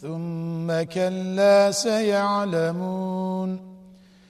ثم كلا سيعلمون